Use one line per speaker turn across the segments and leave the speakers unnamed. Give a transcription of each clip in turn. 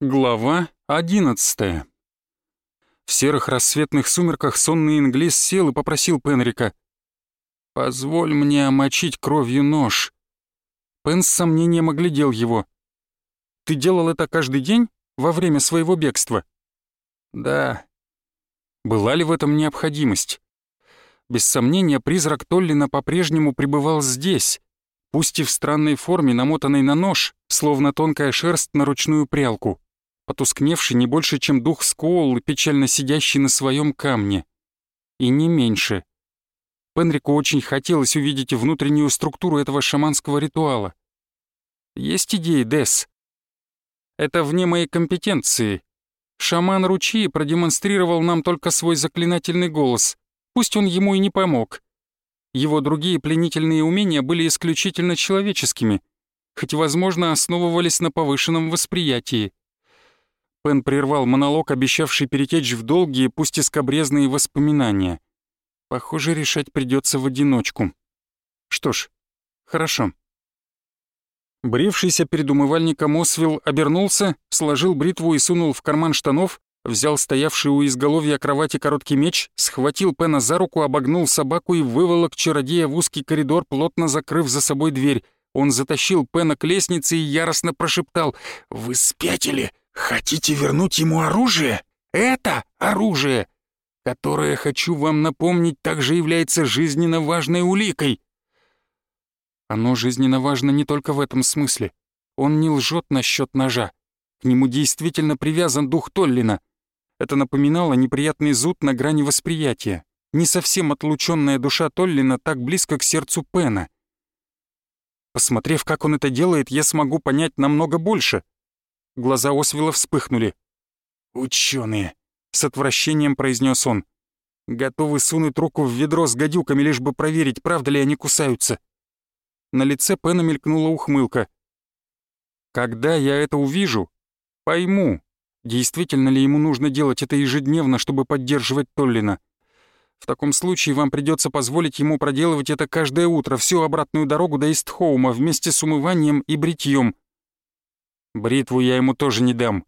Глава одиннадцатая. В серых рассветных сумерках сонный инглис сел и попросил Пенрика. «Позволь мне омочить кровью нож». Пен с сомнением оглядел его. «Ты делал это каждый день во время своего бегства?» «Да». Была ли в этом необходимость? Без сомнения, призрак Толлина по-прежнему пребывал здесь, пусть и в странной форме, намотанной на нож, словно тонкая шерсть на ручную прялку потускневший не больше, чем дух Скоул, печально сидящий на своем камне. И не меньше. Пенрику очень хотелось увидеть внутреннюю структуру этого шаманского ритуала. Есть идеи, Дес? Это вне моей компетенции. Шаман Ручи продемонстрировал нам только свой заклинательный голос, пусть он ему и не помог. Его другие пленительные умения были исключительно человеческими, хоть, возможно, основывались на повышенном восприятии. Пен прервал монолог, обещавший перетечь в долгие, пусть и скобрезные воспоминания. Похоже, решать придется в одиночку. Что ж, хорошо. Брившийся перед умывальником Освилл обернулся, сложил бритву и сунул в карман штанов, взял стоявший у изголовья кровати короткий меч, схватил Пена за руку, обогнул собаку и выволок чародея в узкий коридор, плотно закрыв за собой дверь. Он затащил Пена к лестнице и яростно прошептал «Вы спятили! Хотите вернуть ему оружие? Это оружие, которое, хочу вам напомнить, также является жизненно важной уликой. Оно жизненно важно не только в этом смысле. Он не лжет насчет ножа. К нему действительно привязан дух Толлина. Это напоминало неприятный зуд на грани восприятия. Не совсем отлученная душа Толлина так близко к сердцу Пена. Посмотрев, как он это делает, я смогу понять намного больше — Глаза Освела вспыхнули. «Ученые!» — с отвращением произнес он. «Готовы сунуть руку в ведро с гадюками, лишь бы проверить, правда ли они кусаются». На лице Пена мелькнула ухмылка. «Когда я это увижу, пойму, действительно ли ему нужно делать это ежедневно, чтобы поддерживать Толлина. В таком случае вам придется позволить ему проделывать это каждое утро, всю обратную дорогу до Истхоума вместе с умыванием и бритьем. Бритву я ему тоже не дам.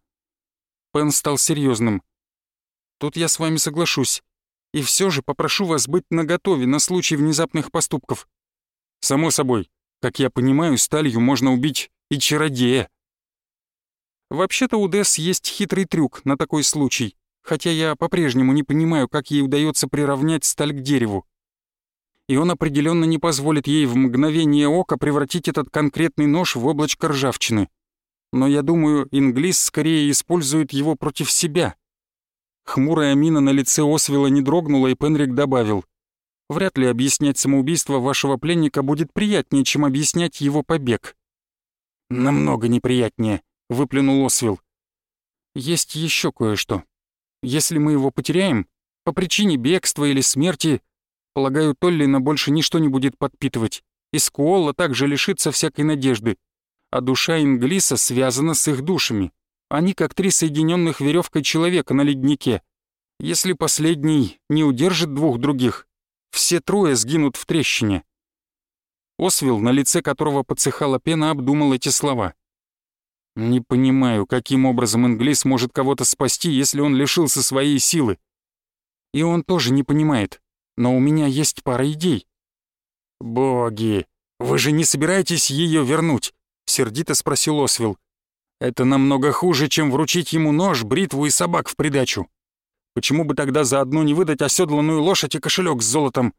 Пен стал серьезным. Тут я с вами соглашусь. И все же попрошу вас быть наготове на случай внезапных поступков. Само собой, как я понимаю, сталью можно убить и чародея. Вообще-то у Десс есть хитрый трюк на такой случай, хотя я по-прежнему не понимаю, как ей удается приравнять сталь к дереву. И он определенно не позволит ей в мгновение ока превратить этот конкретный нож в облачко ржавчины но я думаю, Инглис скорее использует его против себя. Хмурая мина на лице Освела не дрогнула, и Пенрик добавил. «Вряд ли объяснять самоубийство вашего пленника будет приятнее, чем объяснять его побег». «Намного неприятнее», — выплюнул Освел. «Есть еще кое-что. Если мы его потеряем, по причине бегства или смерти, полагаю, Толлина больше ничто не будет подпитывать, и Скуолла также лишится всякой надежды а душа Инглиса связана с их душами. Они как три соединенных веревкой человека на леднике. Если последний не удержит двух других, все трое сгинут в трещине. Освил, на лице которого подсыхала пена, обдумал эти слова. «Не понимаю, каким образом Инглис может кого-то спасти, если он лишился своей силы. И он тоже не понимает, но у меня есть пара идей». «Боги, вы же не собираетесь ее вернуть?» Сердито спросил Освил. «Это намного хуже, чем вручить ему нож, бритву и собак в придачу. Почему бы тогда заодно не выдать оседланную лошадь и кошелек с золотом?»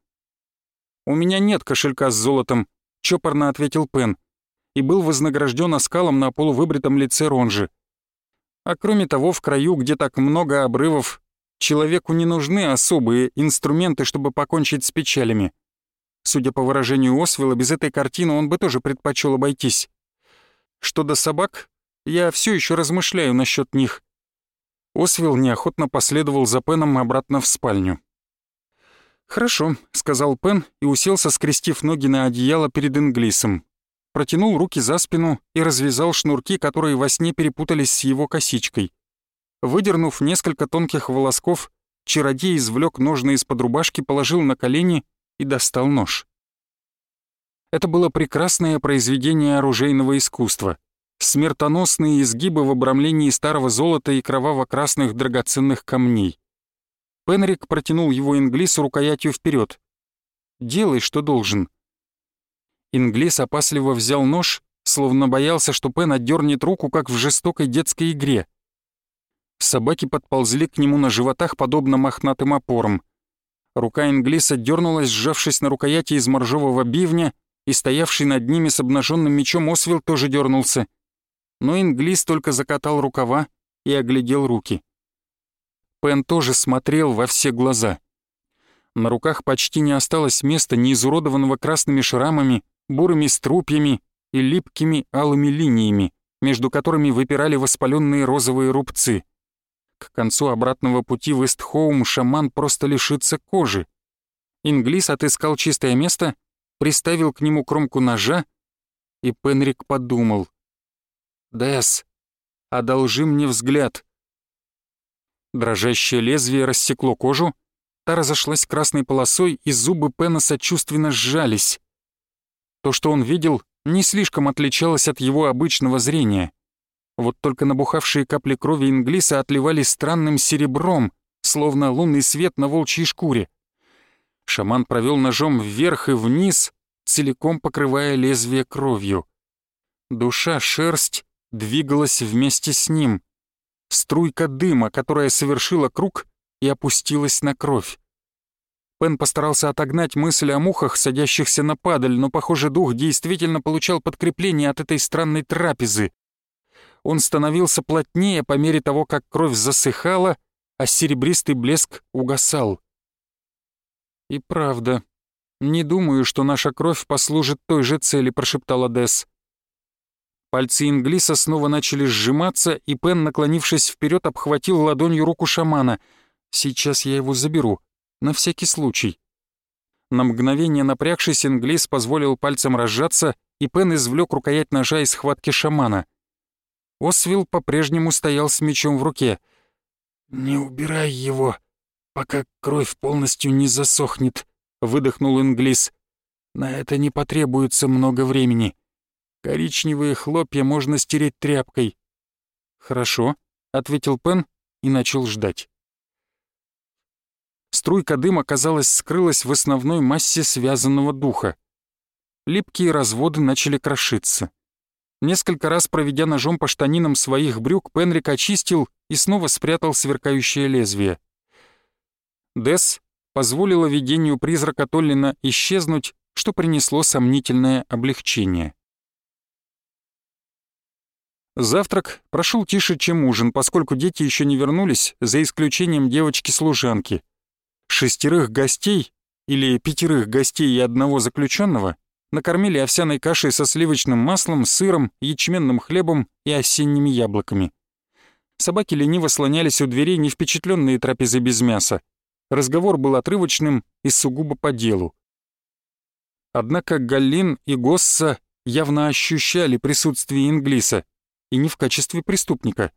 «У меня нет кошелька с золотом», — чопорно ответил Пен, и был вознагражден оскалом на полувыбритом лице Ронжи. А кроме того, в краю, где так много обрывов, человеку не нужны особые инструменты, чтобы покончить с печалями. Судя по выражению Освела, без этой картины он бы тоже предпочел обойтись. Что до собак, я все еще размышляю насчет них. Освил неохотно последовал за Пеном обратно в спальню. «Хорошо», — сказал Пен и уселся, скрестив ноги на одеяло перед Инглисом. Протянул руки за спину и развязал шнурки, которые во сне перепутались с его косичкой. Выдернув несколько тонких волосков, чародей извлек ножны из-под рубашки, положил на колени и достал нож. Это было прекрасное произведение оружейного искусства. смертоносные изгибы в обрамлении старого золота и кроваво-красных драгоценных камней. Пенрик протянул его Инглису рукоятью вперед. «Делай, что должен». Инглис опасливо взял нож, словно боялся, что Пен отдернет руку, как в жестокой детской игре. Собаки подползли к нему на животах, подобно мохнатым опорам. Рука Инглиса дернулась, сжавшись на рукояти из моржового бивня, и стоявший над ними с обнаженным мечом Освил тоже дернулся. Но Инглис только закатал рукава и оглядел руки. Пен тоже смотрел во все глаза. На руках почти не осталось места, не изуродованного красными шрамами, бурыми струпьями и липкими алыми линиями, между которыми выпирали воспаленные розовые рубцы. К концу обратного пути в Эстхоум шаман просто лишится кожи. Инглис отыскал чистое место, приставил к нему кромку ножа, и Пенрик подумал. «Дэс, одолжи мне взгляд». Дрожащее лезвие рассекло кожу, та разошлась красной полосой, и зубы Пена сочувственно сжались. То, что он видел, не слишком отличалось от его обычного зрения. Вот только набухавшие капли крови Инглиса отливали странным серебром, словно лунный свет на волчьей шкуре. Шаман провел ножом вверх и вниз, целиком покрывая лезвие кровью. Душа, шерсть двигалась вместе с ним. Струйка дыма, которая совершила круг и опустилась на кровь. Пен постарался отогнать мысли о мухах, садящихся на падаль, но, похоже, дух действительно получал подкрепление от этой странной трапезы. Он становился плотнее по мере того, как кровь засыхала, а серебристый блеск угасал. «И правда, не думаю, что наша кровь послужит той же цели», — прошептала Десс. Пальцы Инглиса снова начали сжиматься, и Пен, наклонившись вперед, обхватил ладонью руку шамана. «Сейчас я его заберу. На всякий случай». На мгновение напрягшись, Инглис позволил пальцем разжаться, и Пен извлек рукоять ножа из схватки шамана. Освилл по-прежнему стоял с мечом в руке. «Не убирай его, пока кровь полностью не засохнет», — выдохнул Инглис. «На это не потребуется много времени». Коричневые хлопья можно стереть тряпкой». «Хорошо», — ответил Пен и начал ждать. Струйка дыма, казалось, скрылась в основной массе связанного духа. Липкие разводы начали крошиться. Несколько раз проведя ножом по штанинам своих брюк, Пенрик очистил и снова спрятал сверкающее лезвие. Десс позволила видению призрака Толлина исчезнуть, что принесло сомнительное облегчение. Завтрак прошел тише, чем ужин, поскольку дети еще не вернулись, за исключением девочки-служанки. Шестерых гостей, или пятерых гостей и одного заключенного, накормили овсяной кашей со сливочным маслом, сыром, ячменным хлебом и осенними яблоками. Собаки лениво слонялись у дверей, не впечатленные трапезы без мяса. Разговор был отрывочным и сугубо по делу. Однако Галлин и Госса явно ощущали присутствие Инглиса, и не в качестве преступника.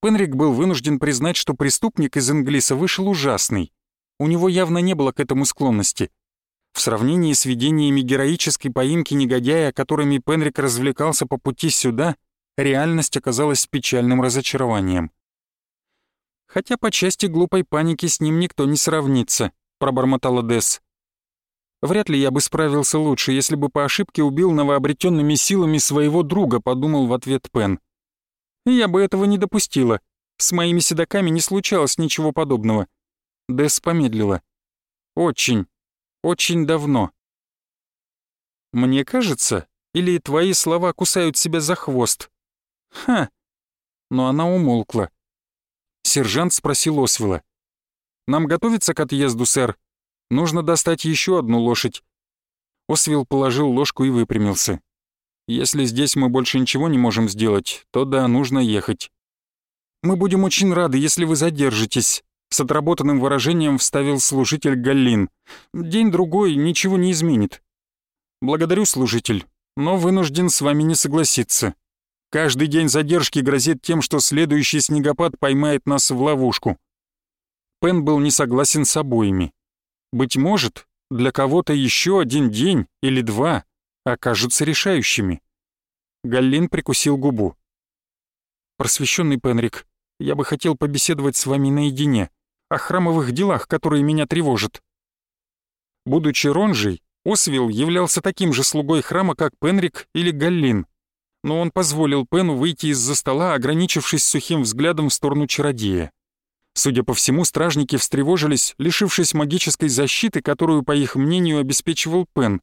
Пенрик был вынужден признать, что преступник из Инглиса вышел ужасный. У него явно не было к этому склонности. В сравнении с видениями героической поимки негодяя, которыми Пенрик развлекался по пути сюда, реальность оказалась печальным разочарованием. «Хотя по части глупой паники с ним никто не сравнится», — пробормотала Десс. Вряд ли я бы справился лучше, если бы по ошибке убил новообретенными силами своего друга, подумал в ответ Пен. Я бы этого не допустила. С моими седаками не случалось ничего подобного. Дэс помедлила. Очень, очень давно. Мне кажется, или твои слова кусают себя за хвост? Ха! Но она умолкла. Сержант спросил Освела. «Нам готовиться к отъезду, сэр?» Нужно достать еще одну лошадь». Освил положил ложку и выпрямился. «Если здесь мы больше ничего не можем сделать, то да, нужно ехать». «Мы будем очень рады, если вы задержитесь», — с отработанным выражением вставил служитель Галлин. «День-другой ничего не изменит». «Благодарю, служитель, но вынужден с вами не согласиться. Каждый день задержки грозит тем, что следующий снегопад поймает нас в ловушку». Пен был не согласен с обоими. Быть может, для кого-то еще один день или два окажутся решающими. Галлин прикусил губу. «Просвещенный Пенрик, я бы хотел побеседовать с вами наедине, о храмовых делах, которые меня тревожат». Будучи ронжей, Освилл являлся таким же слугой храма, как Пенрик или Галлин, но он позволил Пену выйти из-за стола, ограничившись сухим взглядом в сторону чародея. Судя по всему, стражники встревожились, лишившись магической защиты, которую, по их мнению, обеспечивал Пен.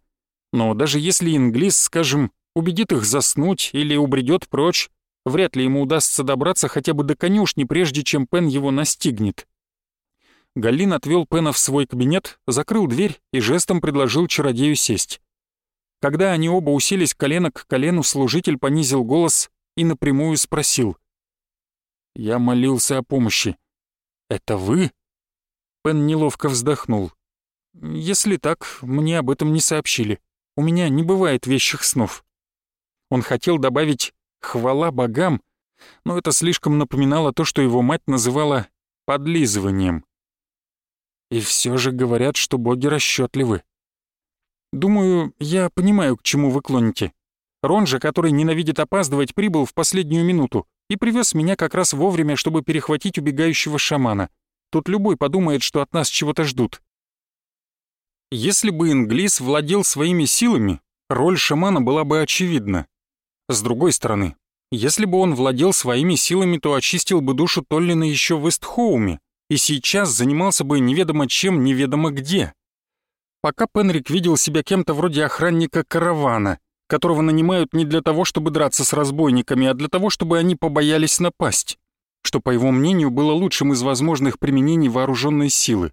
Но даже если Инглис, скажем, убедит их заснуть или убредет прочь, вряд ли ему удастся добраться хотя бы до конюшни, прежде чем Пен его настигнет. Галлин отвел Пена в свой кабинет, закрыл дверь и жестом предложил чародею сесть. Когда они оба уселись колено к колену, служитель понизил голос и напрямую спросил. «Я молился о помощи. Это вы?» Пен неловко вздохнул. «Если так, мне об этом не сообщили. У меня не бывает вещих снов». Он хотел добавить «хвала богам», но это слишком напоминало то, что его мать называла «подлизыванием». И все же говорят, что боги расчетливы. Думаю, я понимаю, к чему вы клоните. Ронжа, который ненавидит опаздывать, прибыл в последнюю минуту и привез меня как раз вовремя, чтобы перехватить убегающего шамана. Тут любой подумает, что от нас чего-то ждут. Если бы Инглис владел своими силами, роль шамана была бы очевидна. С другой стороны, если бы он владел своими силами, то очистил бы душу Толлина еще в Эстхоуме, и сейчас занимался бы неведомо чем, неведомо где. Пока Пенрик видел себя кем-то вроде охранника каравана, которого нанимают не для того, чтобы драться с разбойниками, а для того, чтобы они побоялись напасть, что, по его мнению, было лучшим из возможных применений вооруженной силы.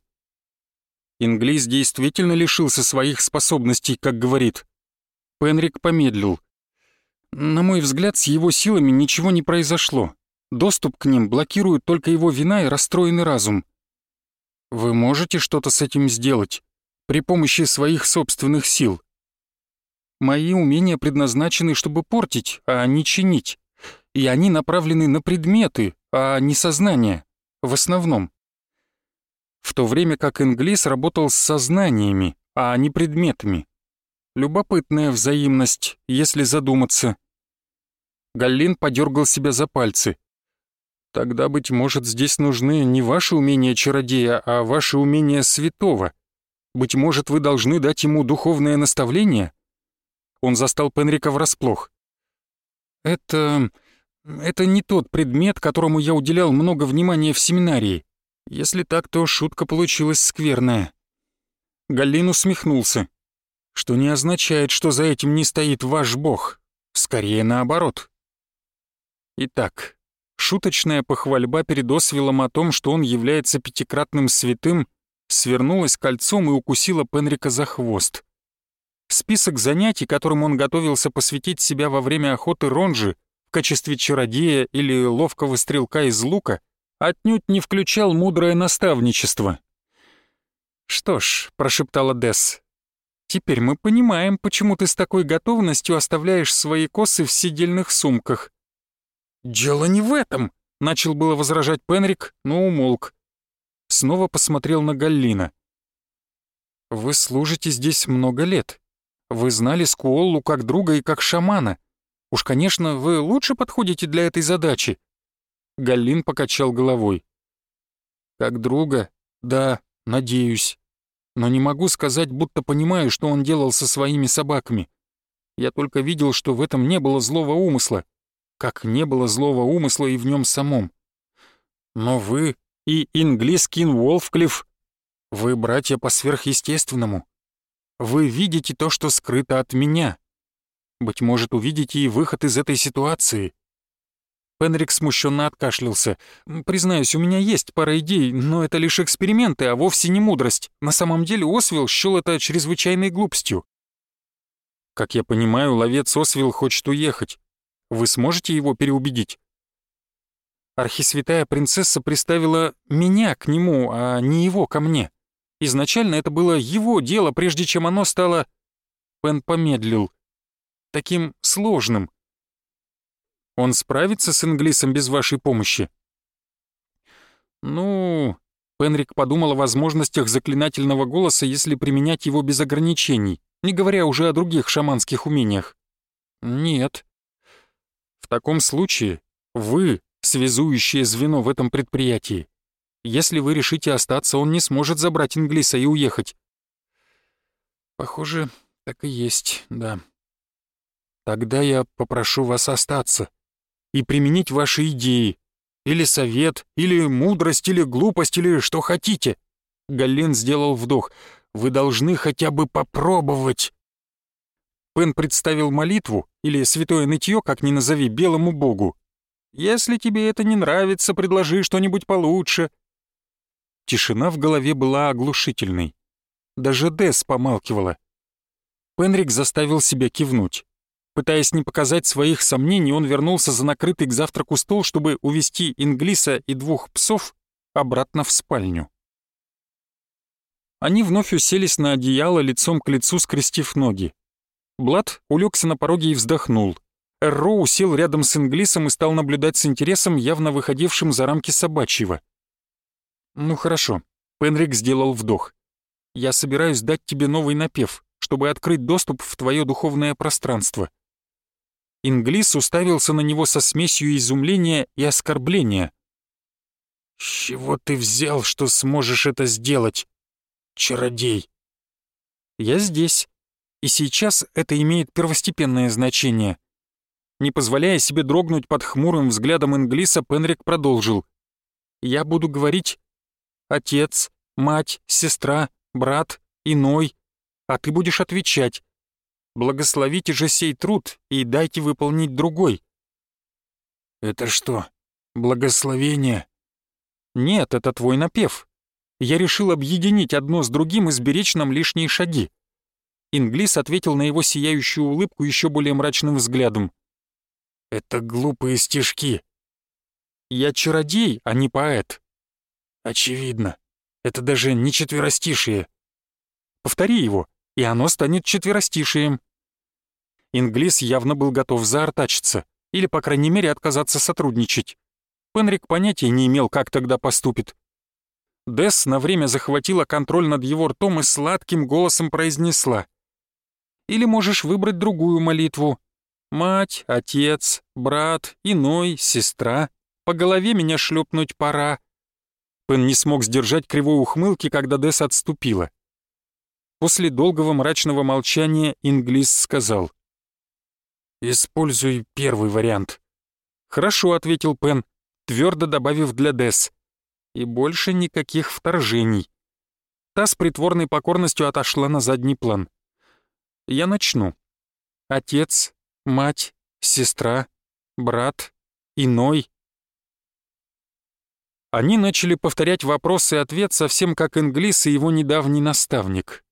Инглис действительно лишился своих способностей, как говорит. Пенрик помедлил. На мой взгляд, с его силами ничего не произошло. Доступ к ним блокирует только его вина и расстроенный разум. Вы можете что-то с этим сделать при помощи своих собственных сил. Мои умения предназначены, чтобы портить, а не чинить. И они направлены на предметы, а не сознание, в основном. В то время как Инглис работал с сознаниями, а не предметами. Любопытная взаимность, если задуматься. Галлин подергал себя за пальцы. Тогда, быть может, здесь нужны не ваши умения чародея, а ваши умения святого. Быть может, вы должны дать ему духовное наставление? Он застал Пенрика врасплох. Это... это не тот предмет, которому я уделял много внимания в семинарии. Если так, то шутка получилась скверная. Галлин усмехнулся. Что не означает, что за этим не стоит ваш бог. Скорее наоборот. Итак, Шуточная похвальба перед Освилом о том, что он является пятикратным святым, свернулась кольцом и укусила Пенрика за хвост. Список занятий, которым он готовился посвятить себя во время охоты Ронжи в качестве чародея или ловкого стрелка из лука, отнюдь не включал мудрое наставничество. «Что ж», — прошептала Десс, — «теперь мы понимаем, почему ты с такой готовностью оставляешь свои косы в сидельных сумках. «Дело не в этом!» — начал было возражать Пенрик, но умолк. Снова посмотрел на Галлина. «Вы служите здесь много лет. Вы знали Скуоллу как друга и как шамана. Уж, конечно, вы лучше подходите для этой задачи». Галлин покачал головой. «Как друга? Да, надеюсь. Но не могу сказать, будто понимаю, что он делал со своими собаками. Я только видел, что в этом не было злого умысла как не было злого умысла и в нем самом. Но вы и Инглискин Уолфклифф, вы братья по сверхъестественному. Вы видите то, что скрыто от меня. Быть может, увидите и выход из этой ситуации. Пенрик смущенно откашлялся. «Признаюсь, у меня есть пара идей, но это лишь эксперименты, а вовсе не мудрость. На самом деле Освилл счёл это чрезвычайной глупостью». «Как я понимаю, ловец Освилл хочет уехать. Вы сможете его переубедить?» Архисвятая принцесса приставила меня к нему, а не его ко мне. Изначально это было его дело, прежде чем оно стало... Пен помедлил. Таким сложным. Он справится с Инглисом без вашей помощи? Ну... Пенрик подумал о возможностях заклинательного голоса, если применять его без ограничений, не говоря уже о других шаманских умениях. Нет. таком случае вы связующее звено в этом предприятии. Если вы решите остаться, он не сможет забрать Инглиса и уехать. Похоже, так и есть, да. Тогда я попрошу вас остаться и применить ваши идеи. Или совет, или мудрость, или глупость, или что хотите. Галлен сделал вдох. Вы должны хотя бы попробовать. Пен представил молитву, или святое нытье, как ни назови, белому богу. «Если тебе это не нравится, предложи что-нибудь получше». Тишина в голове была оглушительной. Даже Дес помалкивала. Пенрик заставил себя кивнуть. Пытаясь не показать своих сомнений, он вернулся за накрытый к завтраку стол, чтобы увести Инглиса и двух псов обратно в спальню. Они вновь уселись на одеяло лицом к лицу, скрестив ноги. Блад улегся на пороге и вздохнул. Эрроу сел рядом с Инглисом и стал наблюдать с интересом, явно выходившим за рамки собачьего. «Ну хорошо», — Пенрик сделал вдох. «Я собираюсь дать тебе новый напев, чтобы открыть доступ в твое духовное пространство». Инглис уставился на него со смесью изумления и оскорбления. «С чего ты взял, что сможешь это сделать, чародей?» «Я здесь», и сейчас это имеет первостепенное значение. Не позволяя себе дрогнуть под хмурым взглядом Инглиса, Пенрик продолжил. «Я буду говорить отец, мать, сестра, брат, иной, а ты будешь отвечать. Благословите же сей труд и дайте выполнить другой». «Это что, благословение?» «Нет, это твой напев. Я решил объединить одно с другим и сберечь нам лишние шаги. Инглис ответил на его сияющую улыбку еще более мрачным взглядом. «Это глупые стишки. Я чародей, а не поэт». «Очевидно. Это даже не четверостишие. Повтори его, и оно станет четверостишием». Инглис явно был готов заортачиться, или, по крайней мере, отказаться сотрудничать. Пенрик понятия не имел, как тогда поступит. Десс на время захватила контроль над его ртом и сладким голосом произнесла — или можешь выбрать другую молитву. Мать, отец, брат, иной, сестра. По голове меня шлепнуть пора. Пен не смог сдержать кривой ухмылки, когда Десс отступила. После долгого мрачного молчания Инглис сказал. «Используй первый вариант». «Хорошо», — ответил Пен, твердо добавив для Десс. «И больше никаких вторжений». Та с притворной покорностью отошла на задний план. Я начну. Отец, мать, сестра, брат, иной. Они начали повторять вопрос и ответ совсем как Инглис и его недавний наставник.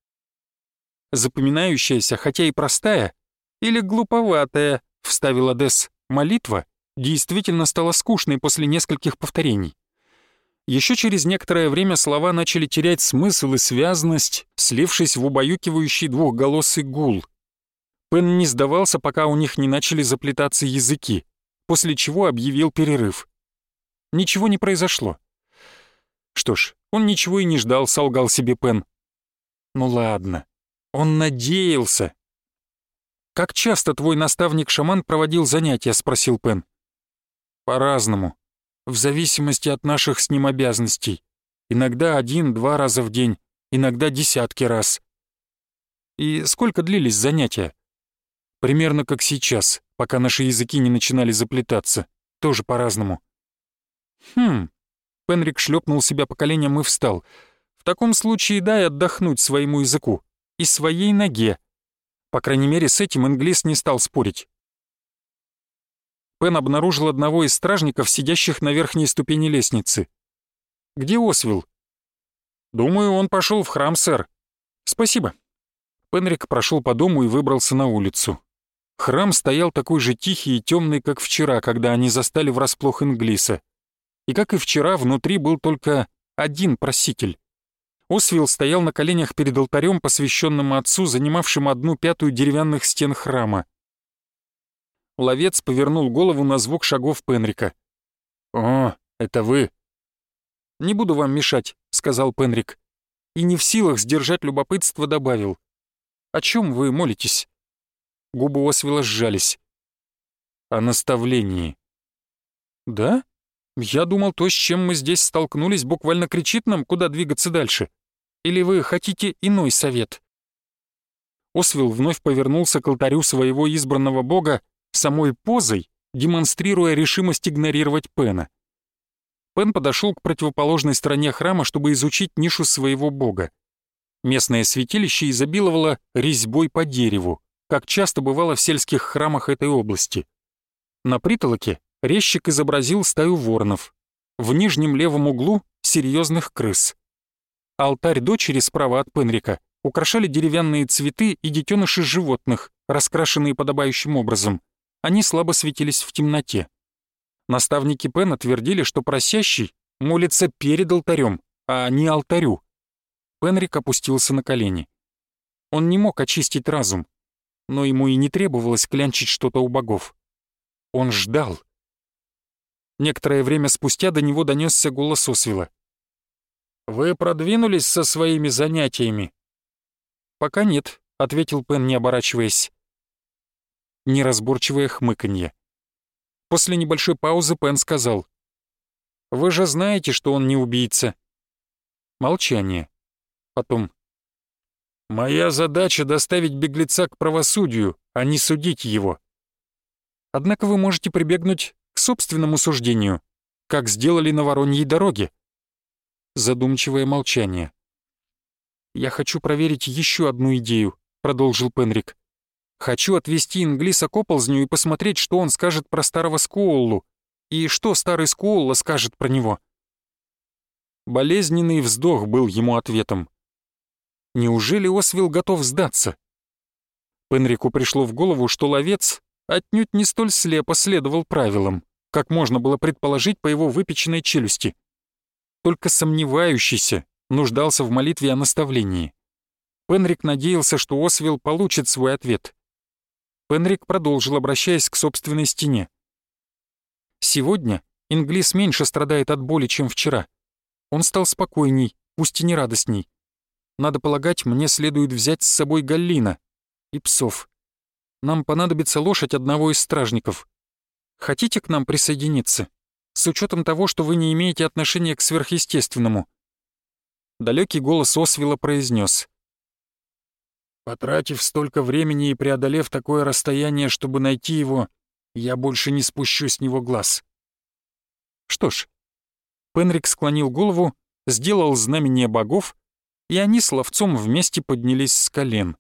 Запоминающаяся, хотя и простая, или глуповатая, вставила Дес, молитва действительно стала скучной после нескольких повторений. Еще через некоторое время слова начали терять смысл и связность, слившись в убаюкивающий двухголосый гул. Пен не сдавался, пока у них не начали заплетаться языки, после чего объявил перерыв. Ничего не произошло. Что ж, он ничего и не ждал, солгал себе Пен. Ну ладно, он надеялся. «Как часто твой наставник-шаман проводил занятия?» — спросил Пен. «По-разному в зависимости от наших с ним обязанностей. Иногда один-два раза в день, иногда десятки раз. И сколько длились занятия? Примерно как сейчас, пока наши языки не начинали заплетаться. Тоже по-разному. Хм. Пенрик шлепнул себя по коленям и встал. В таком случае дай отдохнуть своему языку и своей ноге. По крайней мере, с этим Инглис не стал спорить. Пен обнаружил одного из стражников, сидящих на верхней ступени лестницы. «Где Освилл?» «Думаю, он пошел в храм, сэр». «Спасибо». Пенрик прошел по дому и выбрался на улицу. Храм стоял такой же тихий и темный, как вчера, когда они застали врасплох Инглиса. И как и вчера, внутри был только один проситель. Освилл стоял на коленях перед алтарем, посвященным отцу, занимавшим одну пятую деревянных стен храма. Ловец повернул голову на звук шагов Пенрика. «О, это вы!» «Не буду вам мешать», — сказал Пенрик. И не в силах сдержать любопытство добавил. «О чем вы молитесь?» Губы Освела сжались. о наставлении». «Да? Я думал, то, с чем мы здесь столкнулись, буквально кричит нам, куда двигаться дальше. Или вы хотите иной совет?» Освил вновь повернулся к алтарю своего избранного бога самой позой, демонстрируя решимость игнорировать Пена. Пен подошел к противоположной стороне храма, чтобы изучить нишу своего бога. Местное святилище изобиловало резьбой по дереву, как часто бывало в сельских храмах этой области. На притолоке резчик изобразил стаю воронов. В нижнем левом углу — серьезных крыс. Алтарь дочери справа от Пенрика украшали деревянные цветы и детеныши животных, раскрашенные подобающим образом. Они слабо светились в темноте. Наставники Пена твердили, что просящий молится перед алтарем, а не алтарю. Пенрик опустился на колени. Он не мог очистить разум, но ему и не требовалось клянчить что-то у богов. Он ждал. Некоторое время спустя до него донесся голос Освила. «Вы продвинулись со своими занятиями?» «Пока нет», — ответил Пен, не оборачиваясь. Неразборчивое хмыканье. После небольшой паузы Пен сказал. «Вы же знаете, что он не убийца». Молчание. Потом. «Моя задача — доставить беглеца к правосудию, а не судить его. Однако вы можете прибегнуть к собственному суждению, как сделали на Вороньей дороге». Задумчивое молчание. «Я хочу проверить еще одну идею», — продолжил Пенрик. «Хочу отвезти Инглиса к оползню и посмотреть, что он скажет про старого Скоуллу, и что старый Скоулла скажет про него». Болезненный вздох был ему ответом. Неужели Освил готов сдаться? Пенрику пришло в голову, что ловец отнюдь не столь слепо следовал правилам, как можно было предположить по его выпеченной челюсти. Только сомневающийся нуждался в молитве о наставлении. Пенрик надеялся, что Освилл получит свой ответ. Пенрик продолжил, обращаясь к собственной стене. «Сегодня Инглис меньше страдает от боли, чем вчера. Он стал спокойней, пусть и не радостней. Надо полагать, мне следует взять с собой Галлина и псов. Нам понадобится лошадь одного из стражников. Хотите к нам присоединиться? С учетом того, что вы не имеете отношения к сверхъестественному далекий голос Освила произнес: «Потратив столько времени и преодолев такое расстояние, чтобы найти его, я больше не спущу с него глаз». Что ж, Пенрик склонил голову, сделал знамение богов, и они с ловцом вместе поднялись с колен.